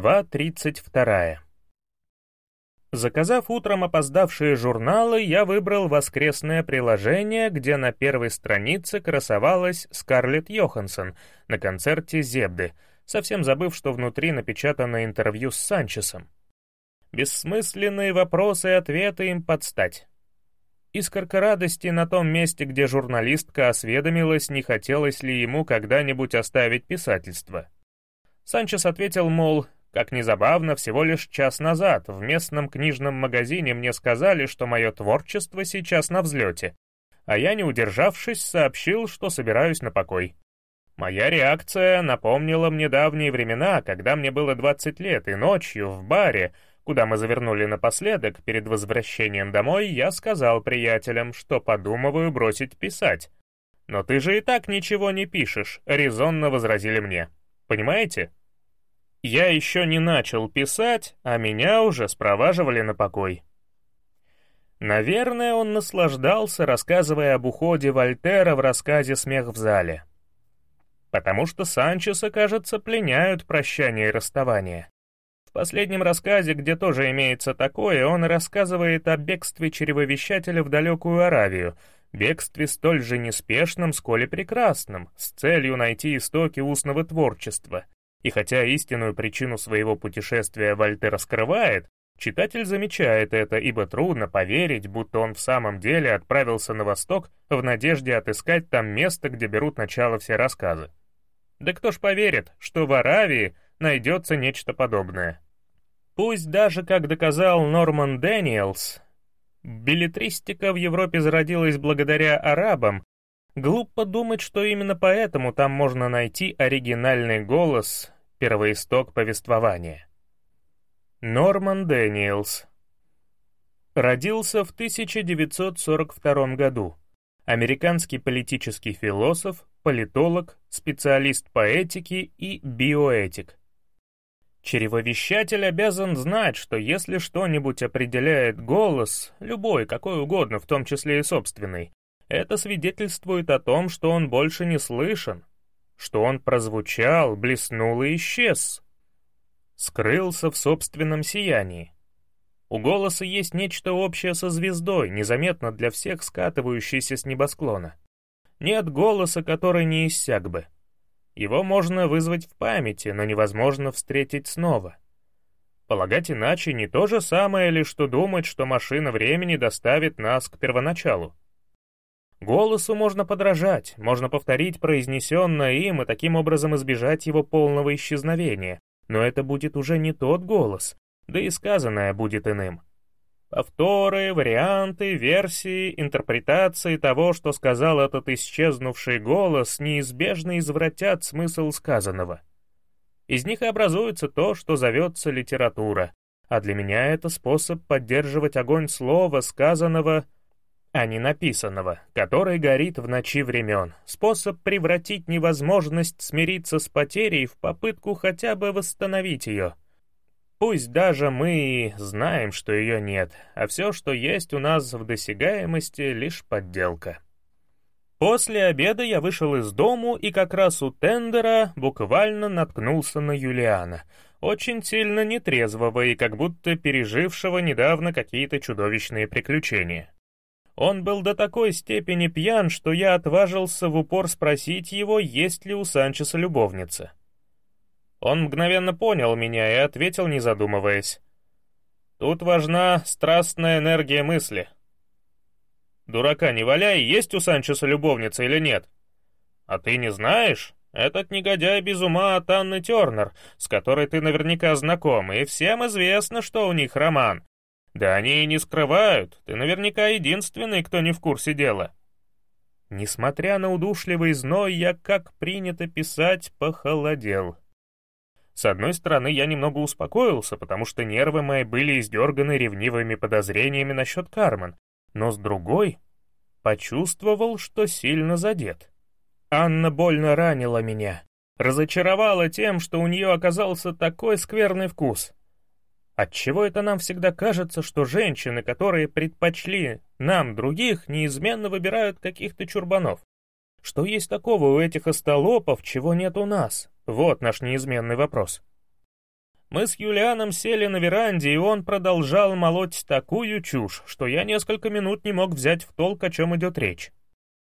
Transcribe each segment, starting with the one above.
Глава 32. Заказав утром опоздавшие журналы, я выбрал воскресное приложение, где на первой странице красовалась Скарлетт Йоханссон на концерте Зебды, совсем забыв, что внутри напечатано интервью с Санчесом. Бессмысленные вопросы и ответы им подстать. Искорка радости на том месте, где журналистка осведомилась, не хотелось ли ему когда-нибудь оставить писательство. Санчес ответил, мол, как незабавно, всего лишь час назад в местном книжном магазине мне сказали, что мое творчество сейчас на взлете, а я, не удержавшись, сообщил, что собираюсь на покой. Моя реакция напомнила мне давние времена, когда мне было 20 лет, и ночью в баре, куда мы завернули напоследок перед возвращением домой, я сказал приятелям, что подумываю бросить писать. «Но ты же и так ничего не пишешь», — резонно возразили мне. Понимаете? Я еще не начал писать, а меня уже спроваживали на покой. Наверное, он наслаждался, рассказывая об уходе Вольтера в рассказе «Смех в зале». Потому что Санчеса, кажется, пленяют прощание и расставание. В последнем рассказе, где тоже имеется такое, он рассказывает о бегстве черевовещателя в далекую Аравию, бегстве столь же неспешном, сколь и прекрасном, с целью найти истоки устного творчества. И хотя истинную причину своего путешествия Вольтер скрывает, читатель замечает это, ибо трудно поверить, будто он в самом деле отправился на восток в надежде отыскать там место, где берут начало все рассказы. Да кто ж поверит, что в Аравии найдется нечто подобное. Пусть даже, как доказал Норман Дэниелс, билетристика в Европе зародилась благодаря арабам, глупо думать, что именно поэтому там можно найти оригинальный голос, первоисток повествования. Норман Дэниелс Родился в 1942 году. Американский политический философ, политолог, специалист по этике и биоэтик. Чревовещатель обязан знать, что если что-нибудь определяет голос, любой, какой угодно, в том числе и собственный, это свидетельствует о том, что он больше не слышен, что он прозвучал, блеснул и исчез, скрылся в собственном сиянии. У голоса есть нечто общее со звездой, незаметно для всех скатывающейся с небосклона. Нет голоса, который не иссяк бы. Его можно вызвать в памяти, но невозможно встретить снова. Полагать иначе не то же самое ли, что думать, что машина времени доставит нас к первоначалу. Голосу можно подражать, можно повторить произнесенное им и таким образом избежать его полного исчезновения, но это будет уже не тот голос, да и сказанное будет иным. Повторы, варианты, версии, интерпретации того, что сказал этот исчезнувший голос, неизбежно извратят смысл сказанного. Из них и образуется то, что зовется литература, а для меня это способ поддерживать огонь слова, сказанного, а не написанного, который горит в ночи времен, способ превратить невозможность смириться с потерей в попытку хотя бы восстановить ее — Пусть даже мы знаем, что ее нет, а все, что есть у нас в досягаемости, лишь подделка. После обеда я вышел из дому и как раз у тендера буквально наткнулся на Юлиана, очень сильно нетрезвого и как будто пережившего недавно какие-то чудовищные приключения. Он был до такой степени пьян, что я отважился в упор спросить его, есть ли у Санчеса любовница. Он мгновенно понял меня и ответил, не задумываясь. «Тут важна страстная энергия мысли». «Дурака не валяй, есть у Санчеса любовница или нет?» «А ты не знаешь? Этот негодяй без ума от Анны Тернер, с которой ты наверняка знаком, и всем известно, что у них роман. Да они и не скрывают, ты наверняка единственный, кто не в курсе дела». Несмотря на удушливый зной, я, как принято писать, похолодел. С одной стороны, я немного успокоился, потому что нервы мои были издерганы ревнивыми подозрениями насчет Кармен, но с другой — почувствовал, что сильно задет. Анна больно ранила меня, разочаровала тем, что у нее оказался такой скверный вкус. Отчего это нам всегда кажется, что женщины, которые предпочли нам других, неизменно выбирают каких-то чурбанов? Что есть такого у этих остолопов, чего нет у нас? Вот наш неизменный вопрос. Мы с Юлианом сели на веранде, и он продолжал молоть такую чушь, что я несколько минут не мог взять в толк, о чем идет речь.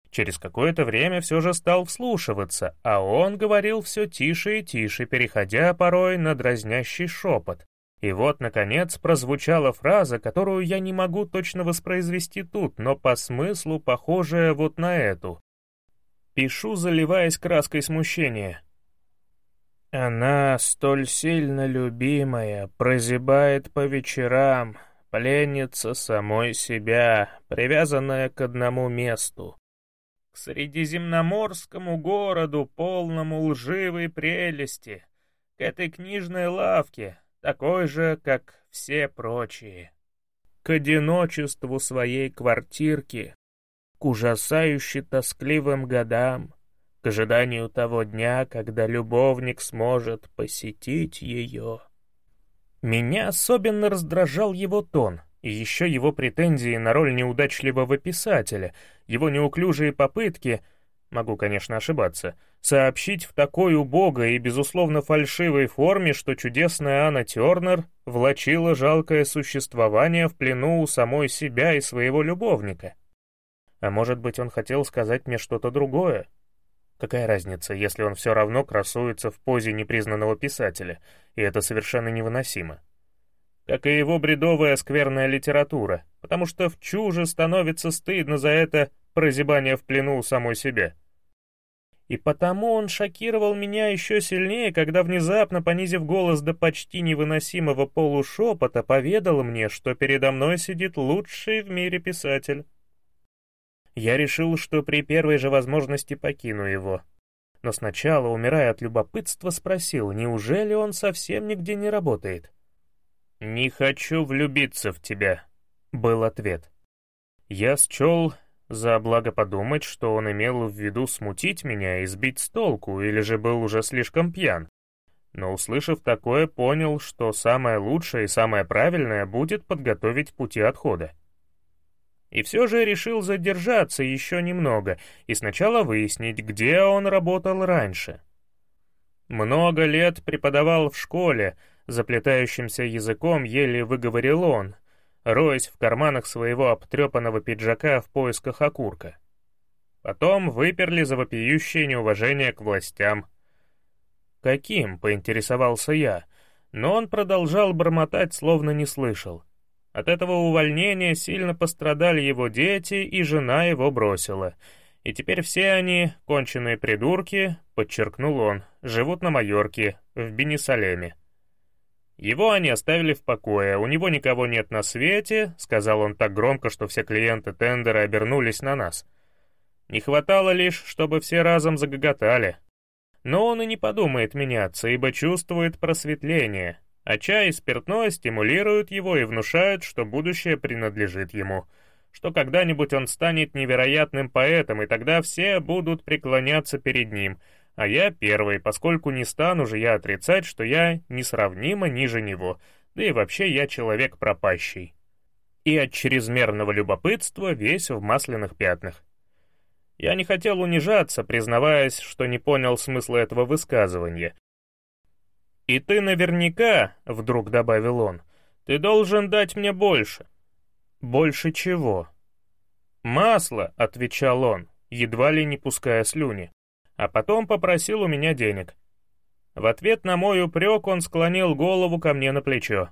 Через какое-то время все же стал вслушиваться, а он говорил все тише и тише, переходя порой на дразнящий шепот. И вот, наконец, прозвучала фраза, которую я не могу точно воспроизвести тут, но по смыслу похожая вот на эту. Пишу, заливаясь краской смущения. Она, столь сильно любимая, прозябает по вечерам, пленница самой себя, привязанная к одному месту. К средиземноморскому городу, полному лживой прелести, к этой книжной лавке, такой же, как все прочие. К одиночеству своей квартирки, к ужасающе тоскливым годам, к ожиданию того дня, когда любовник сможет посетить ее. Меня особенно раздражал его тон, и еще его претензии на роль неудачливого писателя, его неуклюжие попытки, могу, конечно, ошибаться, сообщить в такой убогой и, безусловно, фальшивой форме, что чудесная Анна Тернер влачила жалкое существование в плену у самой себя и своего любовника. А может быть, он хотел сказать мне что-то другое, Какая разница, если он все равно красуется в позе непризнанного писателя, и это совершенно невыносимо. Как и его бредовая скверная литература, потому что в чуже становится стыдно за это прозябание в плену у самой себя. И потому он шокировал меня еще сильнее, когда, внезапно понизив голос до почти невыносимого полушепота, поведал мне, что передо мной сидит лучший в мире писатель. Я решил, что при первой же возможности покину его. Но сначала, умирая от любопытства, спросил, неужели он совсем нигде не работает. «Не хочу влюбиться в тебя», — был ответ. Я счел за благо подумать, что он имел в виду смутить меня и сбить с толку, или же был уже слишком пьян. Но, услышав такое, понял, что самое лучшее и самое правильное будет подготовить пути отхода. И все же решил задержаться еще немного и сначала выяснить, где он работал раньше. Много лет преподавал в школе, заплетающимся языком еле выговорил он, роясь в карманах своего обтрепанного пиджака в поисках окурка. Потом выперли за вопиющее неуважение к властям. «Каким?» — поинтересовался я, но он продолжал бормотать, словно не слышал. От этого увольнения сильно пострадали его дети, и жена его бросила. И теперь все они, конченые придурки, подчеркнул он, живут на Майорке, в Бенисалеме. Его они оставили в покое, у него никого нет на свете, сказал он так громко, что все клиенты тендера обернулись на нас. Не хватало лишь, чтобы все разом загоготали. Но он и не подумает меняться, ибо чувствует просветление, а чай и спиртное стимулируют его и внушают, что будущее принадлежит ему, что когда-нибудь он станет невероятным поэтом, и тогда все будут преклоняться перед ним, а я первый, поскольку не стану же я отрицать, что я несравнимо ниже него, да и вообще я человек пропащий. И от чрезмерного любопытства весь в масляных пятнах. Я не хотел унижаться, признаваясь, что не понял смысла этого высказывания, «И ты наверняка, — вдруг добавил он, — ты должен дать мне больше». «Больше чего?» «Масло», — отвечал он, едва ли не пуская слюни, а потом попросил у меня денег. В ответ на мой упрек он склонил голову ко мне на плечо.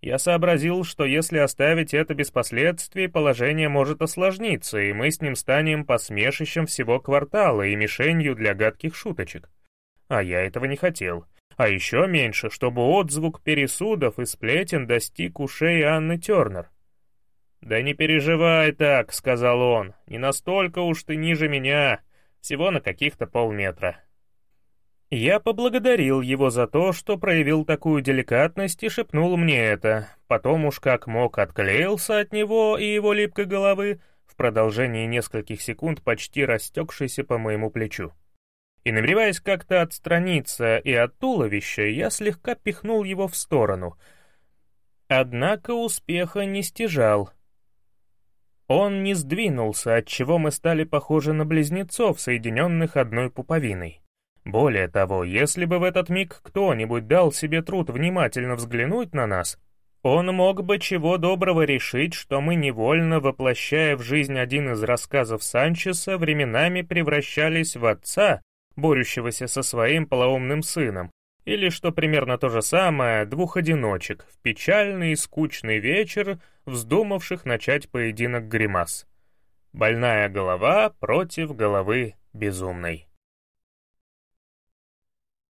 Я сообразил, что если оставить это без последствий, положение может осложниться, и мы с ним станем посмешищем всего квартала и мишенью для гадких шуточек. А я этого не хотел а еще меньше, чтобы отзвук пересудов и сплетен достиг ушей Анны Тернер. «Да не переживай так», — сказал он, — «не настолько уж ты ниже меня, всего на каких-то полметра». Я поблагодарил его за то, что проявил такую деликатность и шепнул мне это, потом уж как мог отклеился от него и его липкой головы, в продолжении нескольких секунд почти растекшейся по моему плечу и, намереваясь как-то отстраниться и от туловища, я слегка пихнул его в сторону. Однако успеха не стяжал. Он не сдвинулся, отчего мы стали похожи на близнецов, соединенных одной пуповиной. Более того, если бы в этот миг кто-нибудь дал себе труд внимательно взглянуть на нас, он мог бы чего доброго решить, что мы невольно, воплощая в жизнь один из рассказов Санчеса, временами превращались в отца, борющегося со своим полоумным сыном, или, что примерно то же самое, двух одиночек, в печальный и скучный вечер, вздумавших начать поединок гримас. Больная голова против головы безумной.